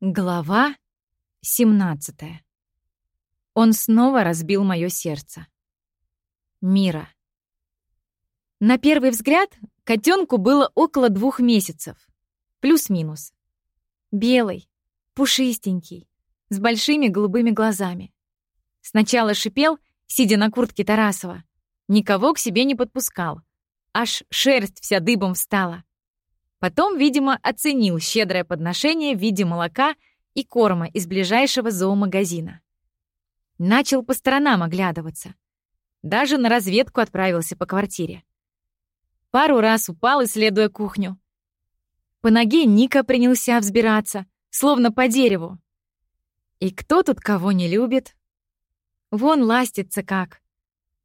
Глава 17. Он снова разбил мое сердце. Мира. На первый взгляд котенку было около двух месяцев. Плюс-минус. Белый, пушистенький, с большими голубыми глазами. Сначала шипел, сидя на куртке Тарасова. Никого к себе не подпускал. Аж шерсть вся дыбом встала. Потом, видимо, оценил щедрое подношение в виде молока и корма из ближайшего зоомагазина. Начал по сторонам оглядываться. Даже на разведку отправился по квартире. Пару раз упал, исследуя кухню. По ноге Ника принялся взбираться, словно по дереву. И кто тут кого не любит? Вон ластится как.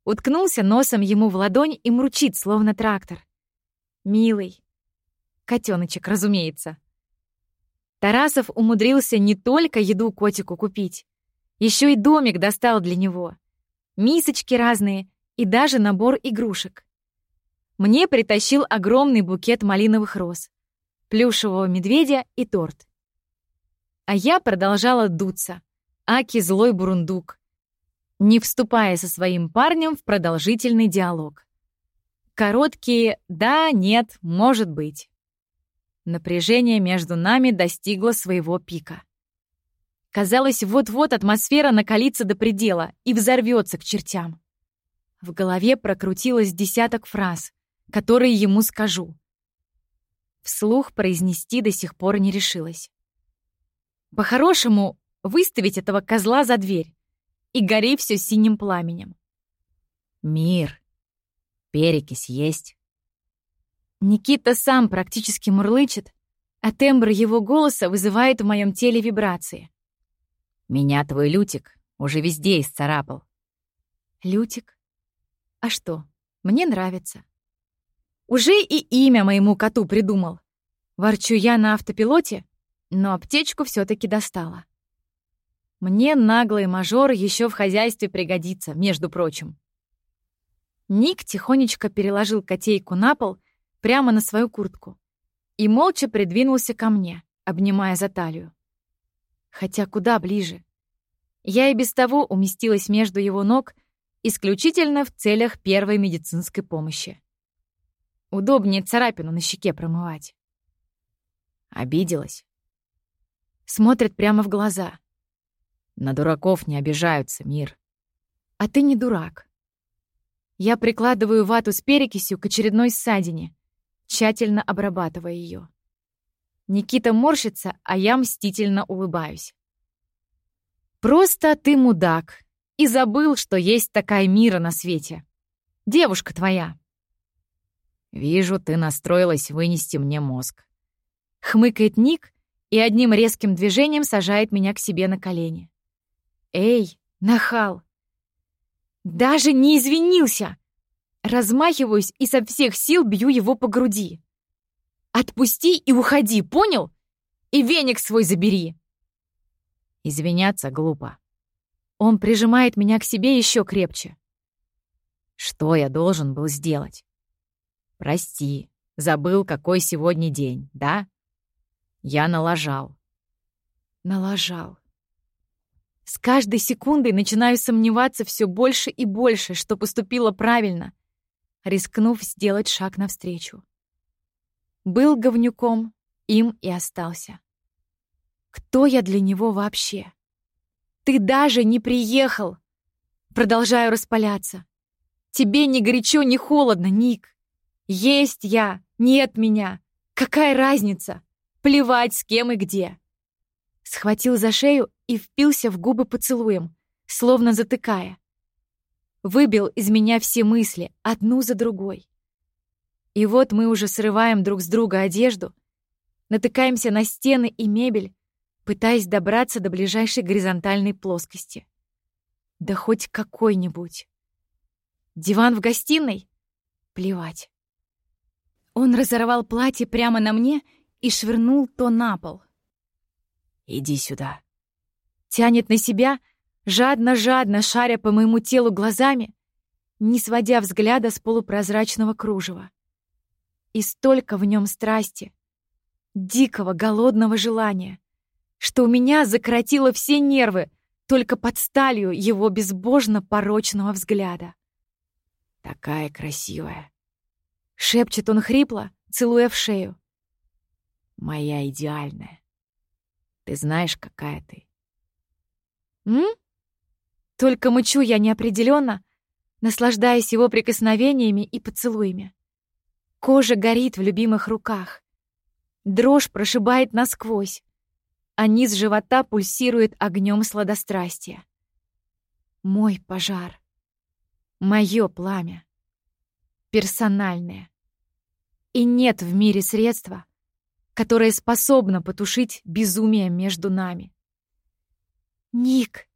Уткнулся носом ему в ладонь и мручит, словно трактор. Милый, Котеночек, разумеется. Тарасов умудрился не только еду котику купить, еще и домик достал для него. Мисочки разные и даже набор игрушек. Мне притащил огромный букет малиновых роз, плюшевого медведя и торт. А я продолжала дуться. Аки злой бурундук, не вступая со своим парнем в продолжительный диалог. Короткие «да», «нет», «может быть». Напряжение между нами достигло своего пика. Казалось, вот-вот атмосфера накалится до предела и взорвется к чертям. В голове прокрутилось десяток фраз, которые ему скажу. Вслух произнести до сих пор не решилась. По-хорошему, выставить этого козла за дверь и гори все синим пламенем. «Мир, перекись есть?» Никита сам практически мурлычет, а тембр его голоса вызывает в моем теле вибрации. «Меня твой Лютик уже везде исцарапал». «Лютик? А что, мне нравится». Уже и имя моему коту придумал. Ворчу я на автопилоте, но аптечку все таки достала. Мне наглый мажор еще в хозяйстве пригодится, между прочим. Ник тихонечко переложил котейку на пол прямо на свою куртку и молча придвинулся ко мне, обнимая за талию. Хотя куда ближе. Я и без того уместилась между его ног исключительно в целях первой медицинской помощи. Удобнее царапину на щеке промывать. Обиделась. Смотрит прямо в глаза. На дураков не обижаются, мир. А ты не дурак. Я прикладываю вату с перекисью к очередной ссадине, тщательно обрабатывая ее. Никита морщится, а я мстительно улыбаюсь. «Просто ты мудак и забыл, что есть такая мира на свете. Девушка твоя». «Вижу, ты настроилась вынести мне мозг». Хмыкает Ник и одним резким движением сажает меня к себе на колени. «Эй, нахал!» «Даже не извинился!» Размахиваюсь и со всех сил бью его по груди. «Отпусти и уходи, понял? И веник свой забери!» Извиняться глупо. Он прижимает меня к себе еще крепче. Что я должен был сделать? Прости, забыл, какой сегодня день, да? Я налажал. Налажал. С каждой секундой начинаю сомневаться все больше и больше, что поступила правильно — рискнув сделать шаг навстречу. Был говнюком, им и остался. Кто я для него вообще? Ты даже не приехал! Продолжаю распаляться. Тебе ни горячо, ни холодно, Ник. Есть я, нет меня. Какая разница? Плевать, с кем и где. Схватил за шею и впился в губы поцелуем, словно затыкая выбил из меня все мысли, одну за другой. И вот мы уже срываем друг с друга одежду, натыкаемся на стены и мебель, пытаясь добраться до ближайшей горизонтальной плоскости. Да хоть какой-нибудь. Диван в гостиной? Плевать. Он разорвал платье прямо на мне и швырнул то на пол. «Иди сюда». Тянет на себя — жадно-жадно шаря по моему телу глазами, не сводя взгляда с полупрозрачного кружева. И столько в нем страсти, дикого, голодного желания, что у меня закоротило все нервы только под сталью его безбожно порочного взгляда. «Такая красивая!» — шепчет он хрипло, целуя в шею. «Моя идеальная. Ты знаешь, какая ты?» «М?» Только мычу я неопределенно, наслаждаясь его прикосновениями и поцелуями. Кожа горит в любимых руках. Дрожь прошибает насквозь, а низ живота пульсирует огнем сладострастия. Мой пожар. Мое пламя. Персональное. И нет в мире средства, которое способно потушить безумие между нами. Ник.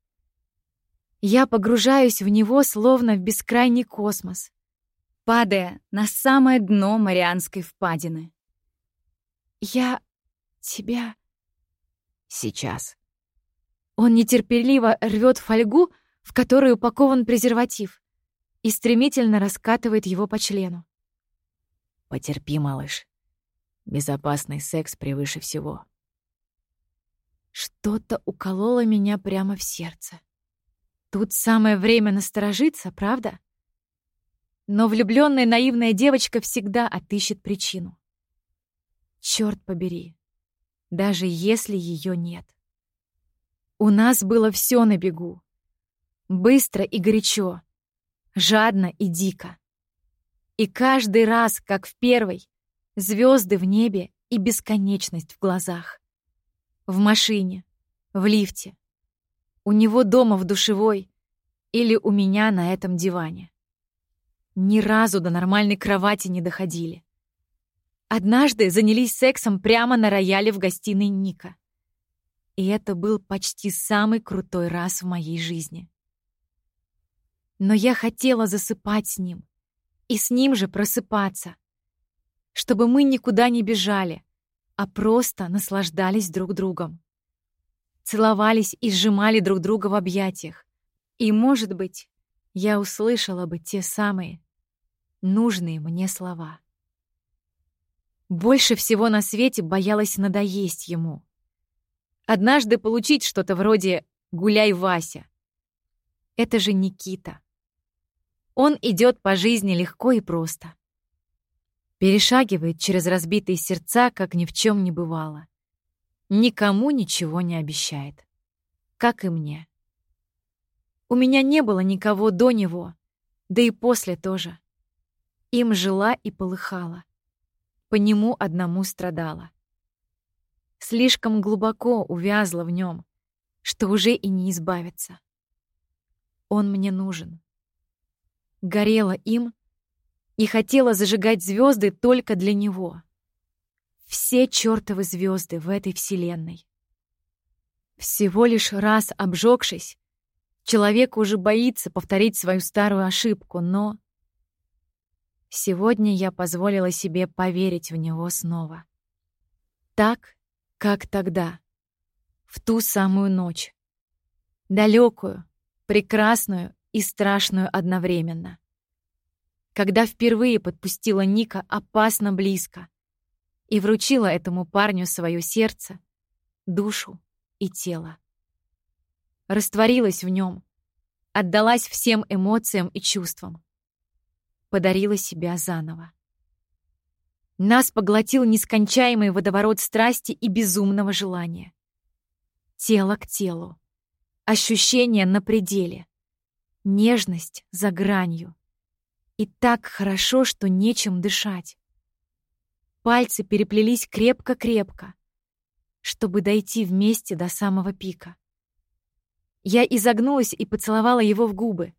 Я погружаюсь в него, словно в бескрайний космос, падая на самое дно Марианской впадины. Я тебя... Сейчас. Он нетерпеливо рвет фольгу, в которой упакован презерватив, и стремительно раскатывает его по члену. Потерпи, малыш. Безопасный секс превыше всего. Что-то укололо меня прямо в сердце. Тут самое время насторожиться, правда? Но влюбленная наивная девочка всегда отыщет причину. Черт побери, даже если ее нет. У нас было все на бегу. Быстро и горячо, жадно и дико. И каждый раз, как в первой, звезды в небе и бесконечность в глазах. В машине, в лифте, у него дома в душевой или у меня на этом диване. Ни разу до нормальной кровати не доходили. Однажды занялись сексом прямо на рояле в гостиной Ника. И это был почти самый крутой раз в моей жизни. Но я хотела засыпать с ним. И с ним же просыпаться. Чтобы мы никуда не бежали, а просто наслаждались друг другом. Целовались и сжимали друг друга в объятиях. И, может быть, я услышала бы те самые нужные мне слова. Больше всего на свете боялась надоесть ему. Однажды получить что-то вроде «гуляй, Вася». Это же Никита. Он идет по жизни легко и просто. Перешагивает через разбитые сердца, как ни в чем не бывало. Никому ничего не обещает. Как и мне. У меня не было никого до него, да и после тоже. Им жила и полыхала по нему одному страдала. Слишком глубоко увязла в нем, что уже и не избавиться. Он мне нужен. Горела им и хотела зажигать звезды только для него. Все чертовы звезды в этой вселенной. Всего лишь раз обжегшись, человек уже боится повторить свою старую ошибку, но Сегодня я позволила себе поверить в него снова. Так, как тогда, в ту самую ночь. Далекую, прекрасную и страшную одновременно. Когда впервые подпустила Ника опасно близко и вручила этому парню свое сердце, душу и тело. Растворилась в нем, отдалась всем эмоциям и чувствам подарила себя заново. Нас поглотил нескончаемый водоворот страсти и безумного желания. Тело к телу. Ощущение на пределе. Нежность за гранью. И так хорошо, что нечем дышать. Пальцы переплелись крепко-крепко, чтобы дойти вместе до самого пика. Я изогнулась и поцеловала его в губы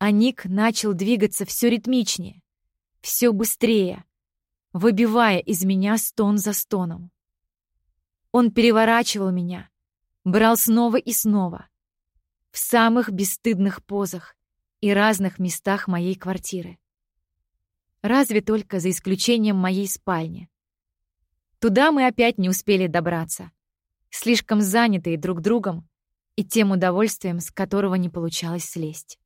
а Ник начал двигаться все ритмичнее, все быстрее, выбивая из меня стон за стоном. Он переворачивал меня, брал снова и снова, в самых бесстыдных позах и разных местах моей квартиры. Разве только за исключением моей спальни. Туда мы опять не успели добраться, слишком занятые друг другом и тем удовольствием, с которого не получалось слезть.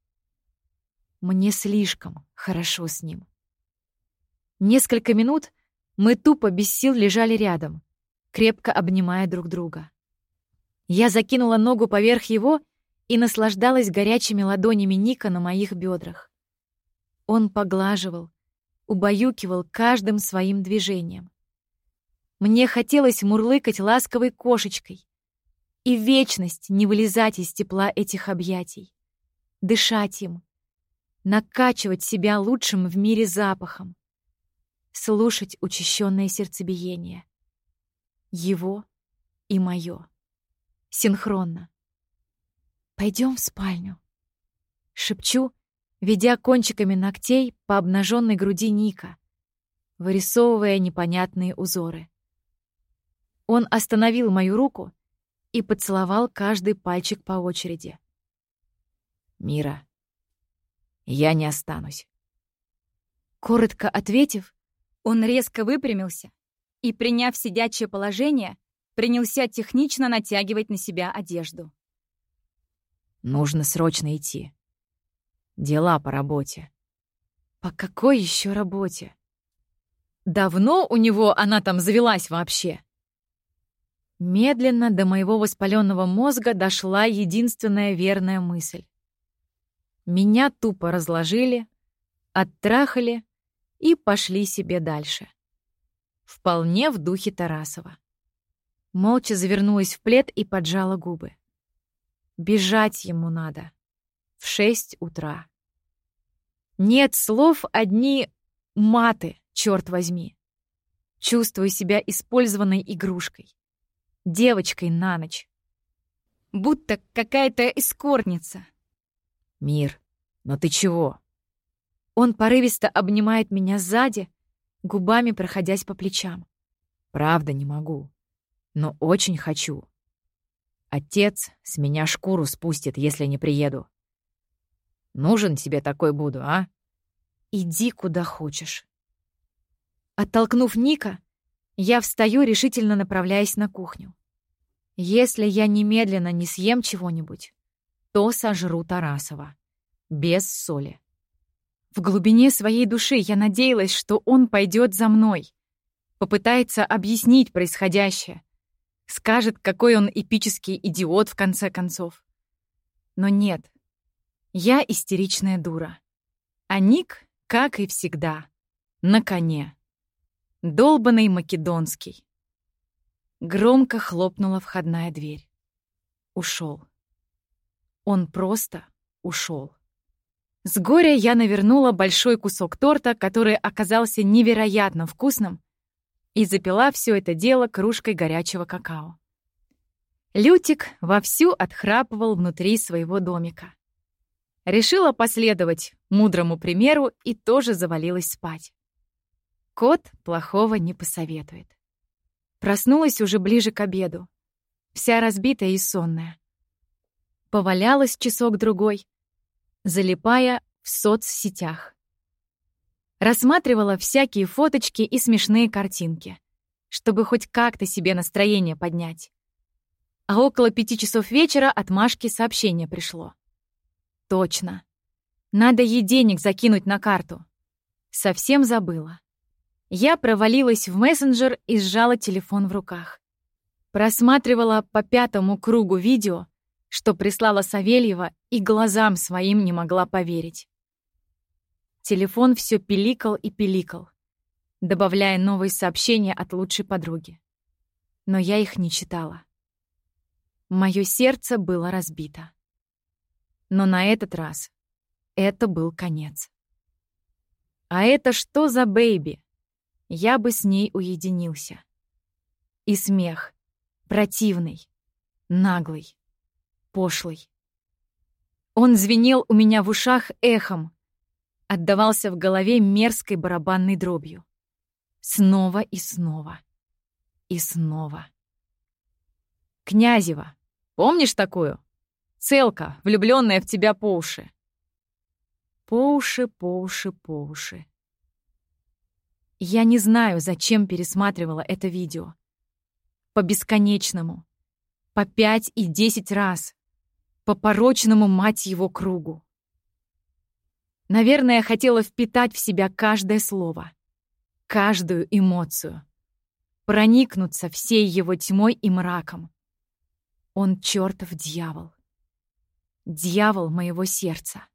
Мне слишком хорошо с ним. Несколько минут мы тупо без сил лежали рядом, крепко обнимая друг друга. Я закинула ногу поверх его и наслаждалась горячими ладонями Ника на моих бедрах. Он поглаживал, убаюкивал каждым своим движением. Мне хотелось мурлыкать ласковой кошечкой и вечность не вылезать из тепла этих объятий, дышать им, накачивать себя лучшим в мире запахом, слушать учащенное сердцебиение. Его и мое. Синхронно. Пойдем в спальню. Шепчу, ведя кончиками ногтей по обнаженной груди Ника, вырисовывая непонятные узоры. Он остановил мою руку и поцеловал каждый пальчик по очереди. «Мира, я не останусь». Коротко ответив, он резко выпрямился и, приняв сидячее положение, принялся технично натягивать на себя одежду. «Нужно срочно идти. Дела по работе». «По какой еще работе? Давно у него она там завелась вообще?» Медленно до моего воспаленного мозга дошла единственная верная мысль. Меня тупо разложили, оттрахали и пошли себе дальше. Вполне в духе Тарасова. Молча завернулась в плед и поджала губы. Бежать ему надо. В шесть утра. Нет слов, одни маты, черт возьми. Чувствую себя использованной игрушкой девочкой на ночь. Будто какая-то эскортница. «Мир, но ты чего?» Он порывисто обнимает меня сзади, губами проходясь по плечам. «Правда не могу, но очень хочу. Отец с меня шкуру спустит, если не приеду. Нужен тебе такой буду, а?» «Иди куда хочешь». Оттолкнув Ника, я встаю, решительно направляясь на кухню. Если я немедленно не съем чего-нибудь, то сожру Тарасова. Без соли. В глубине своей души я надеялась, что он пойдет за мной. Попытается объяснить происходящее. Скажет, какой он эпический идиот в конце концов. Но нет. Я истеричная дура. А Ник, как и всегда, на коне. Долбанный македонский. Громко хлопнула входная дверь. Ушел. Он просто ушел. С горя я навернула большой кусок торта, который оказался невероятно вкусным, и запила все это дело кружкой горячего какао. Лютик вовсю отхрапывал внутри своего домика. Решила последовать мудрому примеру и тоже завалилась спать. Кот плохого не посоветует. Проснулась уже ближе к обеду, вся разбитая и сонная. Повалялась часок-другой, залипая в соцсетях. Рассматривала всякие фоточки и смешные картинки, чтобы хоть как-то себе настроение поднять. А около пяти часов вечера от Машки сообщение пришло. Точно. Надо ей денег закинуть на карту. Совсем забыла. Я провалилась в мессенджер и сжала телефон в руках. Просматривала по пятому кругу видео, что прислала Савельева, и глазам своим не могла поверить. Телефон все пиликал и пиликал, добавляя новые сообщения от лучшей подруги. Но я их не читала. Мое сердце было разбито. Но на этот раз это был конец. А это что за бэйби? я бы с ней уединился. И смех. Противный. Наглый. Пошлый. Он звенел у меня в ушах эхом. Отдавался в голове мерзкой барабанной дробью. Снова и снова. И снова. Князева. Помнишь такую? Целка, влюбленная в тебя по уши. По уши, по уши, по уши. Я не знаю, зачем пересматривала это видео. По бесконечному. По пять и десять раз. По порочному, мать его, кругу. Наверное, хотела впитать в себя каждое слово, каждую эмоцию, проникнуться всей его тьмой и мраком. Он чертов дьявол. Дьявол моего сердца.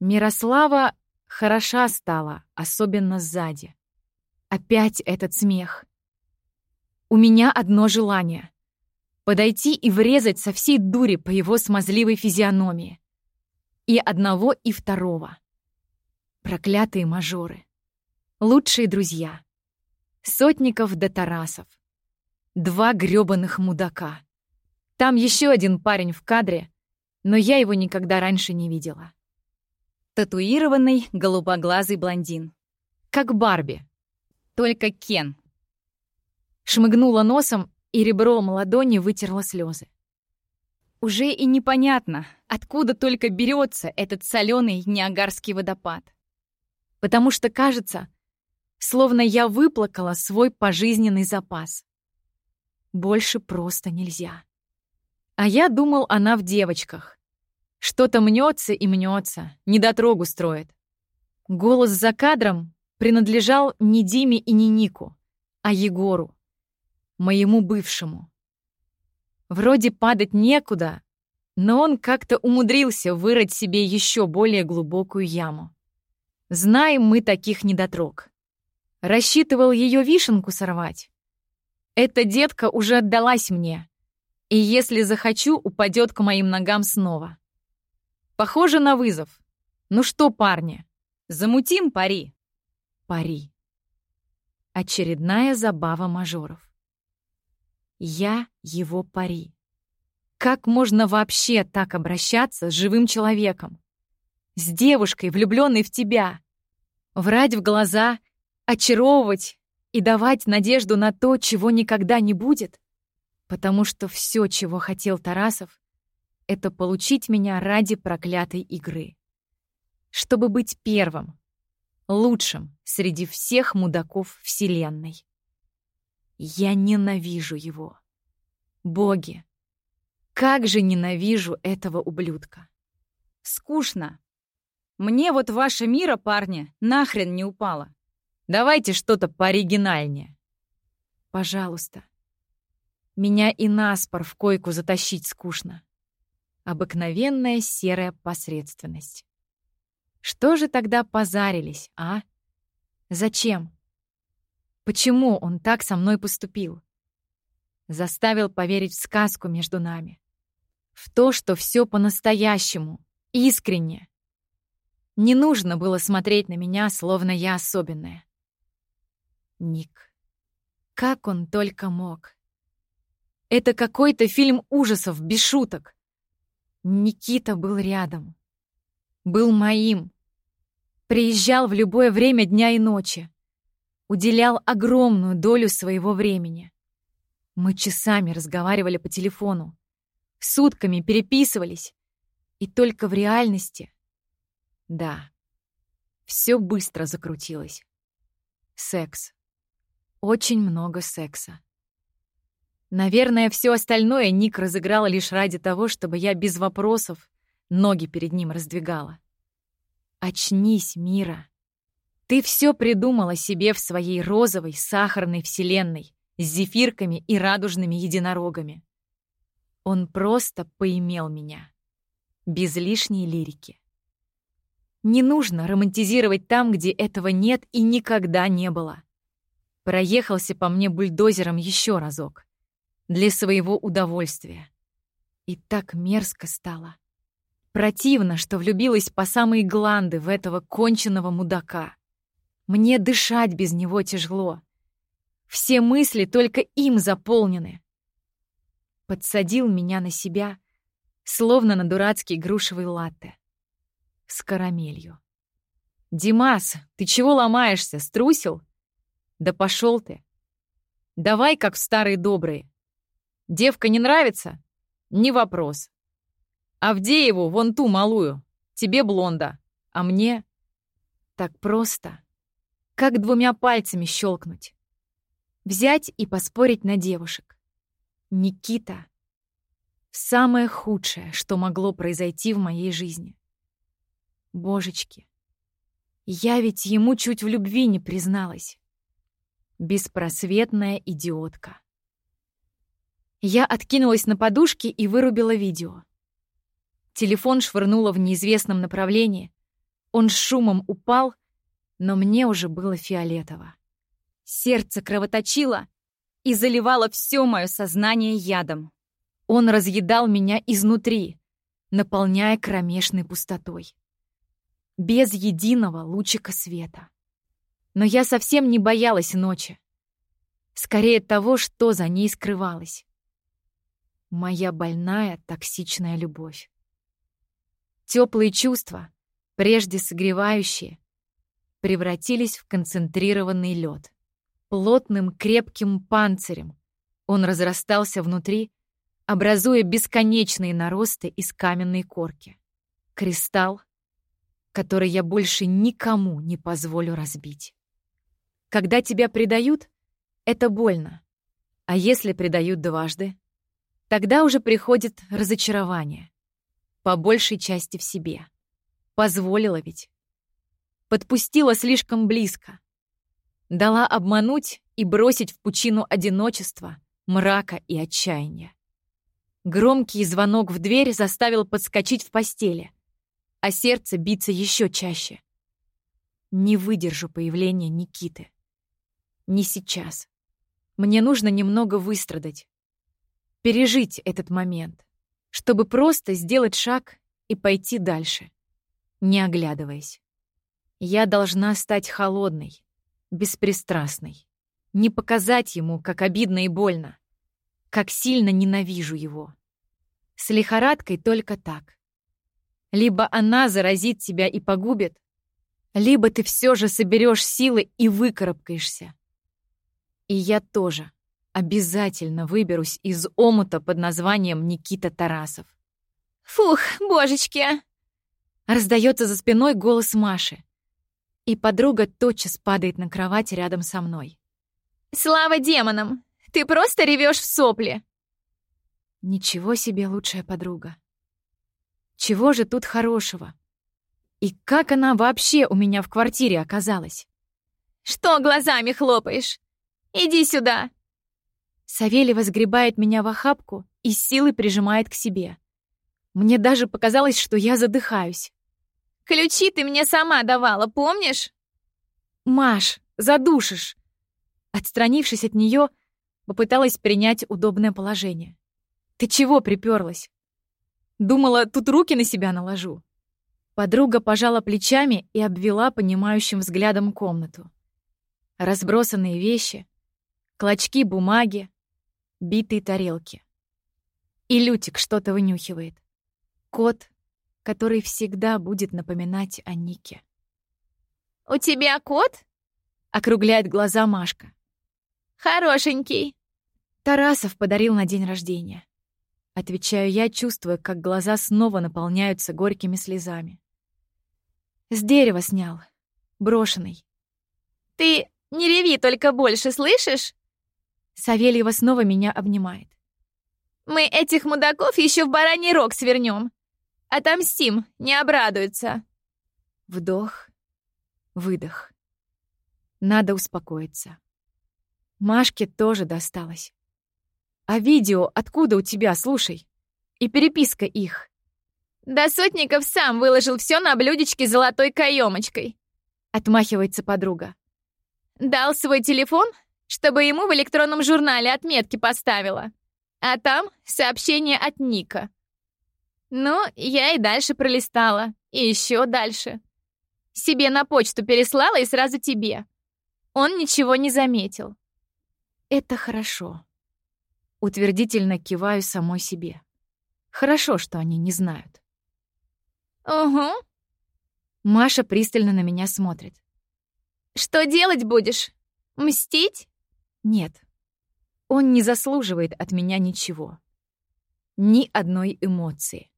Мирослава хороша стала, особенно сзади. Опять этот смех. У меня одно желание — подойти и врезать со всей дури по его смазливой физиономии. И одного, и второго. Проклятые мажоры. Лучшие друзья. Сотников до Тарасов. Два грёбаных мудака. Там еще один парень в кадре, но я его никогда раньше не видела. Татуированный голубоглазый блондин. Как Барби. Только Кен. Шмыгнула носом, и ребром ладони вытерла слезы. Уже и непонятно, откуда только берется этот соленый Ниагарский водопад. Потому что кажется, словно я выплакала свой пожизненный запас. Больше просто нельзя. А я думал, она в девочках. Что-то мнется и мнется, недотрогу строит. Голос за кадром принадлежал не Диме и не Нику, а Егору, моему бывшему. Вроде падать некуда, но он как-то умудрился вырыть себе еще более глубокую яму. Знаем мы таких недотрог. Рассчитывал ее вишенку сорвать. Эта детка уже отдалась мне, и если захочу, упадет к моим ногам снова. Похоже на вызов. Ну что, парни, замутим пари? Пари. Очередная забава мажоров. Я его пари. Как можно вообще так обращаться с живым человеком? С девушкой, влюбленной в тебя? Врать в глаза очаровывать и давать надежду на то, чего никогда не будет? Потому что все, чего хотел Тарасов, это получить меня ради проклятой игры. Чтобы быть первым, лучшим среди всех мудаков Вселенной. Я ненавижу его. Боги, как же ненавижу этого ублюдка. Скучно. Мне вот ваша мира, парни, нахрен не упала. Давайте что-то пооригинальнее. Пожалуйста. Меня и наспор в койку затащить скучно. Обыкновенная серая посредственность. Что же тогда позарились, а? Зачем? Почему он так со мной поступил? Заставил поверить в сказку между нами. В то, что все по-настоящему, искренне. Не нужно было смотреть на меня, словно я особенная. Ник. Как он только мог. Это какой-то фильм ужасов, без шуток. Никита был рядом. Был моим. Приезжал в любое время дня и ночи. Уделял огромную долю своего времени. Мы часами разговаривали по телефону. Сутками переписывались. И только в реальности... Да, все быстро закрутилось. Секс. Очень много секса. Наверное, все остальное Ник разыграл лишь ради того, чтобы я без вопросов ноги перед ним раздвигала. Очнись, Мира. Ты все придумала себе в своей розовой сахарной вселенной с зефирками и радужными единорогами. Он просто поимел меня. Без лишней лирики. Не нужно романтизировать там, где этого нет и никогда не было проехался по мне бульдозером еще разок. Для своего удовольствия. И так мерзко стало. Противно, что влюбилась по самые гланды в этого конченного мудака. Мне дышать без него тяжело. Все мысли только им заполнены. Подсадил меня на себя, словно на дурацкий грушевый латте. С карамелью. «Димас, ты чего ломаешься? Струсил?» Да пошел ты. Давай, как в старые добрые. Девка не нравится? Не вопрос. Авдееву, вон ту малую. Тебе блонда. А мне? Так просто. Как двумя пальцами щелкнуть. Взять и поспорить на девушек. Никита. Самое худшее, что могло произойти в моей жизни. Божечки. Я ведь ему чуть в любви не призналась. Беспросветная идиотка. Я откинулась на подушки и вырубила видео. Телефон швырнуло в неизвестном направлении. Он с шумом упал, но мне уже было фиолетово. Сердце кровоточило и заливало все мое сознание ядом. Он разъедал меня изнутри, наполняя кромешной пустотой. Без единого лучика света. Но я совсем не боялась ночи. Скорее того, что за ней скрывалось. Моя больная токсичная любовь. Теплые чувства, прежде согревающие, превратились в концентрированный лед. Плотным крепким панцирем он разрастался внутри, образуя бесконечные наросты из каменной корки. Кристалл, который я больше никому не позволю разбить. Когда тебя предают, это больно. А если предают дважды, тогда уже приходит разочарование по большей части в себе. Позволила ведь. Подпустила слишком близко. Дала обмануть и бросить в пучину одиночества, мрака и отчаяния. Громкий звонок в дверь заставил подскочить в постели, а сердце биться еще чаще. Не выдержу появления Никиты. Не сейчас. Мне нужно немного выстрадать. Пережить этот момент чтобы просто сделать шаг и пойти дальше, не оглядываясь. Я должна стать холодной, беспристрастной, не показать ему, как обидно и больно, как сильно ненавижу его. С лихорадкой только так. Либо она заразит тебя и погубит, либо ты все же соберешь силы и выкарабкаешься. И я тоже обязательно выберусь из омута под названием Никита Тарасов. «Фух, божечки!» Раздается за спиной голос Маши. И подруга тотчас падает на кровать рядом со мной. «Слава демонам! Ты просто ревешь в сопли!» Ничего себе лучшая подруга. Чего же тут хорошего? И как она вообще у меня в квартире оказалась? «Что глазами хлопаешь? Иди сюда!» Савелий сгребает меня в охапку и силой прижимает к себе. Мне даже показалось, что я задыхаюсь. «Ключи ты мне сама давала, помнишь?» «Маш, задушишь!» Отстранившись от нее, попыталась принять удобное положение. «Ты чего приперлась?» Думала, тут руки на себя наложу. Подруга пожала плечами и обвела понимающим взглядом комнату. Разбросанные вещи, клочки бумаги, битые тарелки. И Лютик что-то вынюхивает. Кот, который всегда будет напоминать о Нике. «У тебя кот?» — округляет глаза Машка. «Хорошенький». Тарасов подарил на день рождения. Отвечаю я, чувствуя, как глаза снова наполняются горькими слезами. С дерева снял. Брошенный. «Ты не реви только больше, слышишь?» Савельева снова меня обнимает. «Мы этих мудаков еще в бараний рог свернем. Отомстим, не обрадуются». Вдох, выдох. Надо успокоиться. Машке тоже досталось. А видео откуда у тебя, слушай? И переписка их. Да Сотников сам выложил все на блюдечке с золотой каемочкой. Отмахивается подруга. Дал свой телефон, чтобы ему в электронном журнале отметки поставила. А там сообщение от Ника. Ну, я и дальше пролистала. И еще дальше. Себе на почту переслала и сразу тебе. Он ничего не заметил. Это хорошо. Утвердительно киваю самой себе. Хорошо, что они не знают. Угу. Маша пристально на меня смотрит. Что делать будешь? Мстить? Нет. Он не заслуживает от меня ничего. Ни одной эмоции.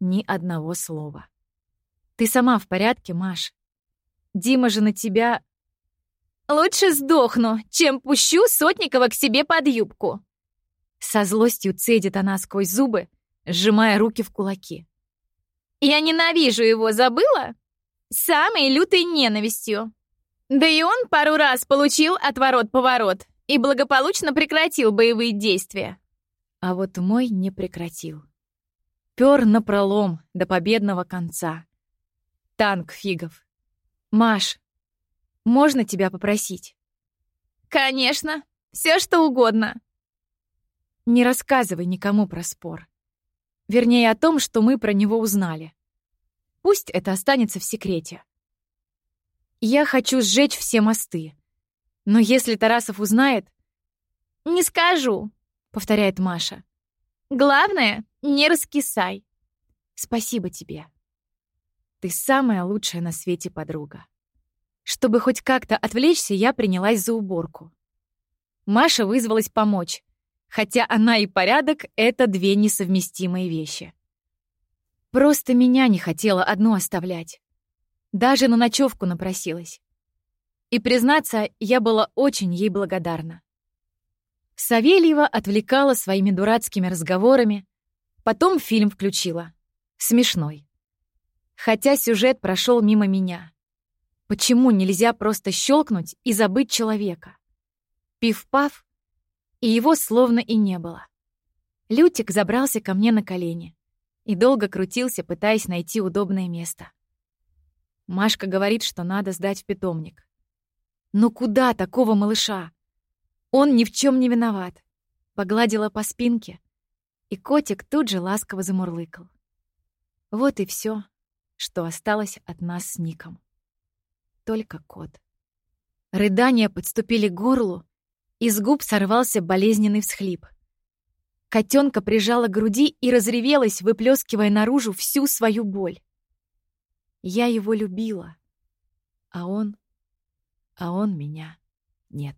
Ни одного слова. Ты сама в порядке, Маш? Дима же на тебя... Лучше сдохну, чем пущу Сотникова к себе под юбку. Со злостью цедит она сквозь зубы, сжимая руки в кулаки. Я ненавижу его, забыла? Самой лютой ненавистью. Да и он пару раз получил отворот-поворот и благополучно прекратил боевые действия. А вот мой не прекратил. Пёр напролом до победного конца. Танк фигов. «Маш, можно тебя попросить?» «Конечно, все что угодно». Не рассказывай никому про спор. Вернее, о том, что мы про него узнали. Пусть это останется в секрете. Я хочу сжечь все мосты. Но если Тарасов узнает... «Не скажу», — повторяет Маша. «Главное, не раскисай». «Спасибо тебе. Ты самая лучшая на свете подруга». Чтобы хоть как-то отвлечься, я принялась за уборку. Маша вызвалась помочь, хотя она и порядок — это две несовместимые вещи. Просто меня не хотела одну оставлять. Даже на ночевку напросилась. И, признаться, я была очень ей благодарна. Савельева отвлекала своими дурацкими разговорами, потом фильм включила. Смешной. Хотя сюжет прошел мимо меня. Почему нельзя просто щелкнуть и забыть человека? Пиф-паф, и его словно и не было. Лютик забрался ко мне на колени и долго крутился, пытаясь найти удобное место. Машка говорит, что надо сдать в питомник. Но куда такого малыша? Он ни в чем не виноват. Погладила по спинке, и котик тут же ласково замурлыкал. Вот и все, что осталось от нас с Ником только кот. Рыдания подступили к горлу, из губ сорвался болезненный всхлип. Котенка прижала к груди и разревелась, выплескивая наружу всю свою боль. Я его любила, а он... а он меня нет.